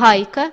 Haică